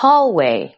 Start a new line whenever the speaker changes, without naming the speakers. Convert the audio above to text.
hallway.